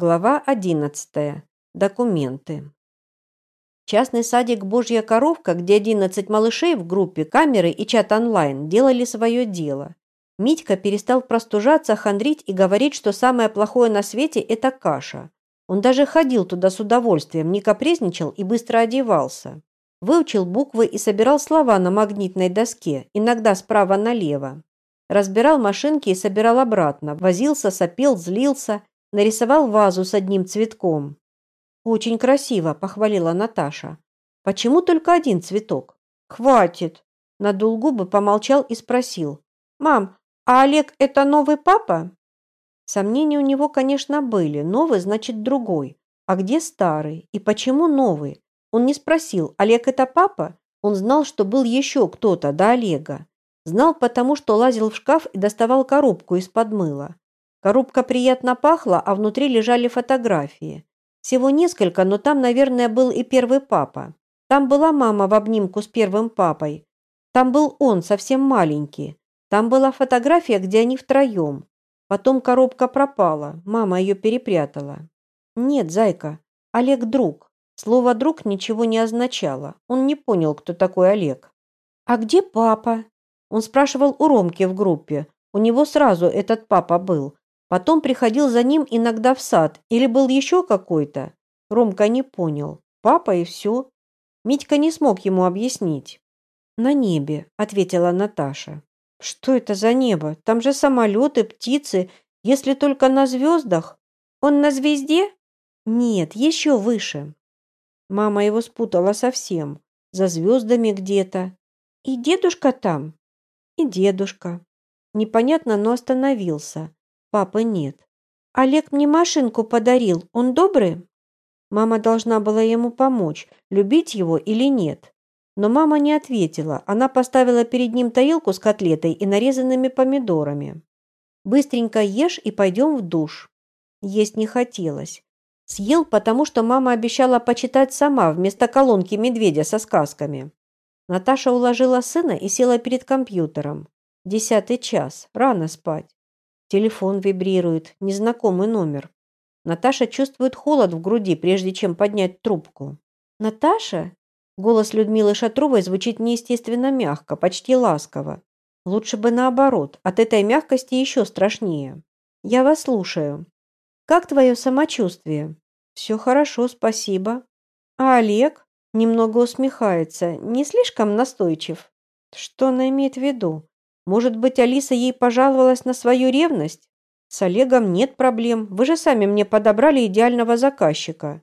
Глава 11. Документы. Частный садик «Божья коровка», где 11 малышей в группе, камеры и чат онлайн делали свое дело. Митька перестал простужаться, хандрить и говорить, что самое плохое на свете – это каша. Он даже ходил туда с удовольствием, не капризничал и быстро одевался. Выучил буквы и собирал слова на магнитной доске, иногда справа налево. Разбирал машинки и собирал обратно, возился, сопел, злился – нарисовал вазу с одним цветком. «Очень красиво», – похвалила Наташа. «Почему только один цветок?» «Хватит!» – надул губы, помолчал и спросил. «Мам, а Олег – это новый папа?» Сомнения у него, конечно, были. Новый значит другой. А где старый? И почему новый? Он не спросил, Олег – это папа? Он знал, что был еще кто-то до Олега. Знал потому, что лазил в шкаф и доставал коробку из-под мыла. Коробка приятно пахла, а внутри лежали фотографии. Всего несколько, но там, наверное, был и первый папа. Там была мама в обнимку с первым папой. Там был он, совсем маленький. Там была фотография, где они втроем. Потом коробка пропала, мама ее перепрятала. Нет, зайка, Олег друг. Слово «друг» ничего не означало. Он не понял, кто такой Олег. «А где папа?» Он спрашивал у Ромки в группе. У него сразу этот папа был. Потом приходил за ним иногда в сад. Или был еще какой-то. Ромка не понял. Папа и все. Митька не смог ему объяснить. «На небе», — ответила Наташа. «Что это за небо? Там же самолеты, птицы, если только на звездах. Он на звезде?» «Нет, еще выше». Мама его спутала совсем. За звездами где-то. «И дедушка там?» «И дедушка». Непонятно, но остановился. Папы нет. Олег мне машинку подарил. Он добрый? Мама должна была ему помочь, любить его или нет. Но мама не ответила. Она поставила перед ним тарелку с котлетой и нарезанными помидорами. «Быстренько ешь и пойдем в душ». Есть не хотелось. Съел, потому что мама обещала почитать сама вместо колонки медведя со сказками. Наташа уложила сына и села перед компьютером. Десятый час. Рано спать. Телефон вибрирует, незнакомый номер. Наташа чувствует холод в груди, прежде чем поднять трубку. «Наташа?» Голос Людмилы Шатровой звучит неестественно мягко, почти ласково. Лучше бы наоборот, от этой мягкости еще страшнее. «Я вас слушаю. Как твое самочувствие?» «Все хорошо, спасибо». «А Олег?» Немного усмехается, не слишком настойчив. Что она имеет в виду? Может быть, Алиса ей пожаловалась на свою ревность? С Олегом нет проблем. Вы же сами мне подобрали идеального заказчика.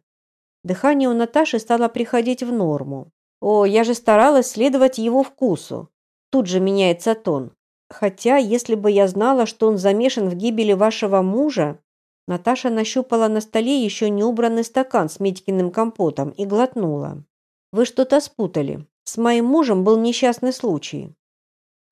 Дыхание у Наташи стало приходить в норму. О, я же старалась следовать его вкусу. Тут же меняется тон. Хотя, если бы я знала, что он замешан в гибели вашего мужа... Наташа нащупала на столе еще не убранный стакан с Митькиным компотом и глотнула. Вы что-то спутали. С моим мужем был несчастный случай.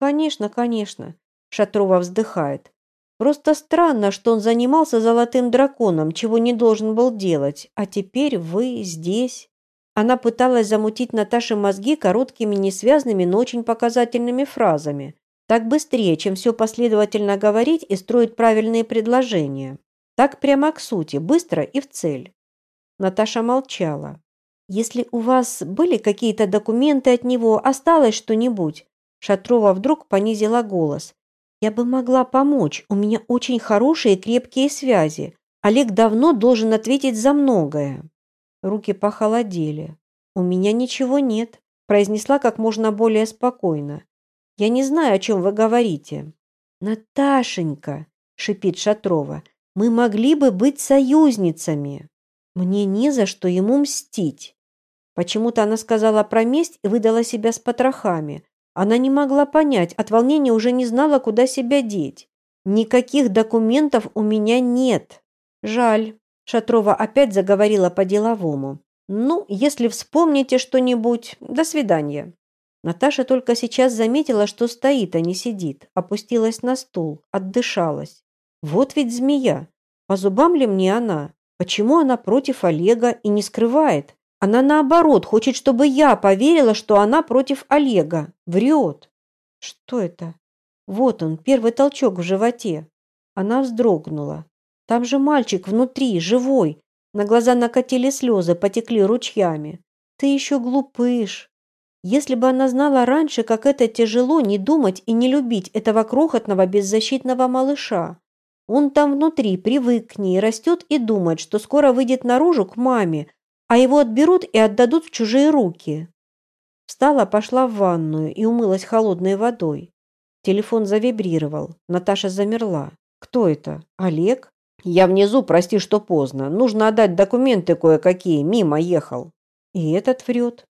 «Конечно, конечно», – Шатрова вздыхает. «Просто странно, что он занимался золотым драконом, чего не должен был делать, а теперь вы здесь». Она пыталась замутить Наташе мозги короткими, несвязными, но очень показательными фразами. Так быстрее, чем все последовательно говорить и строить правильные предложения. Так прямо к сути, быстро и в цель. Наташа молчала. «Если у вас были какие-то документы от него, осталось что-нибудь, Шатрова вдруг понизила голос. «Я бы могла помочь. У меня очень хорошие и крепкие связи. Олег давно должен ответить за многое». Руки похолодели. «У меня ничего нет», – произнесла как можно более спокойно. «Я не знаю, о чем вы говорите». «Наташенька», – шипит Шатрова, – «мы могли бы быть союзницами. Мне не за что ему мстить». Почему-то она сказала про месть и выдала себя с потрохами. Она не могла понять, от волнения уже не знала, куда себя деть. «Никаких документов у меня нет». «Жаль», – Шатрова опять заговорила по-деловому. «Ну, если вспомните что-нибудь, до свидания». Наташа только сейчас заметила, что стоит, а не сидит. Опустилась на стул, отдышалась. «Вот ведь змея! По зубам ли мне она? Почему она против Олега и не скрывает? Она наоборот хочет, чтобы я поверила, что она против Олега. Врет. Что это? Вот он, первый толчок в животе. Она вздрогнула. Там же мальчик внутри, живой. На глаза накатили слезы, потекли ручьями. Ты еще глупыш. Если бы она знала раньше, как это тяжело не думать и не любить этого крохотного беззащитного малыша. Он там внутри, привык к ней, растет и думает, что скоро выйдет наружу к маме, а его отберут и отдадут в чужие руки. Встала, пошла в ванную и умылась холодной водой. Телефон завибрировал. Наташа замерла. «Кто это? Олег?» «Я внизу, прости, что поздно. Нужно отдать документы кое-какие. Мимо ехал». И этот врет.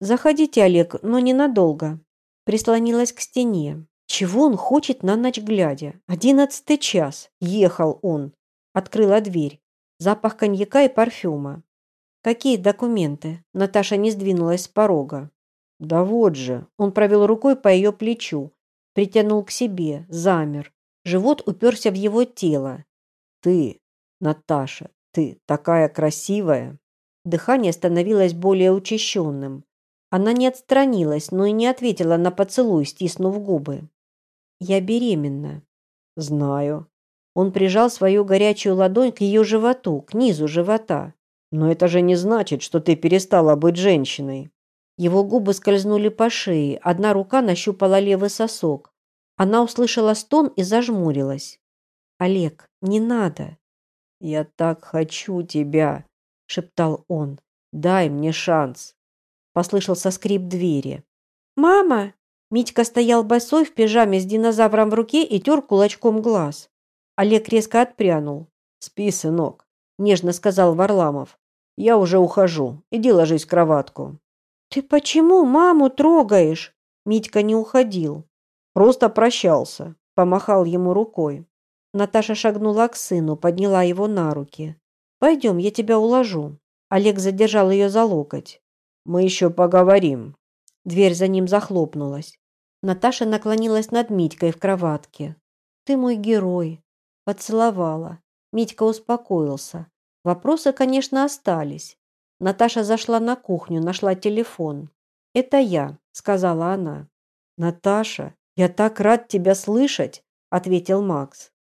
«Заходите, Олег, но ненадолго». Прислонилась к стене. Чего он хочет на ночь глядя? Одиннадцатый час. Ехал он. Открыла дверь. Запах коньяка и парфюма. «Какие документы?» Наташа не сдвинулась с порога. «Да вот же!» Он провел рукой по ее плечу, притянул к себе, замер. Живот уперся в его тело. «Ты, Наташа, ты такая красивая!» Дыхание становилось более учащенным. Она не отстранилась, но и не ответила на поцелуй, стиснув губы. «Я беременна». «Знаю». Он прижал свою горячую ладонь к ее животу, к низу живота. «Но это же не значит, что ты перестала быть женщиной». Его губы скользнули по шее, одна рука нащупала левый сосок. Она услышала стон и зажмурилась. «Олег, не надо!» «Я так хочу тебя!» – шептал он. «Дай мне шанс!» Послышался скрип двери. «Мама!» Митька стоял босой в пижаме с динозавром в руке и тер кулачком глаз. Олег резко отпрянул. «Спи, сынок», – нежно сказал Варламов. «Я уже ухожу. Иди ложись в кроватку». «Ты почему маму трогаешь?» Митька не уходил. «Просто прощался», – помахал ему рукой. Наташа шагнула к сыну, подняла его на руки. «Пойдем, я тебя уложу». Олег задержал ее за локоть. «Мы еще поговорим». Дверь за ним захлопнулась. Наташа наклонилась над Митькой в кроватке. «Ты мой герой». Поцеловала. Митька успокоился. Вопросы, конечно, остались. Наташа зашла на кухню, нашла телефон. «Это я», — сказала она. «Наташа, я так рад тебя слышать», — ответил Макс.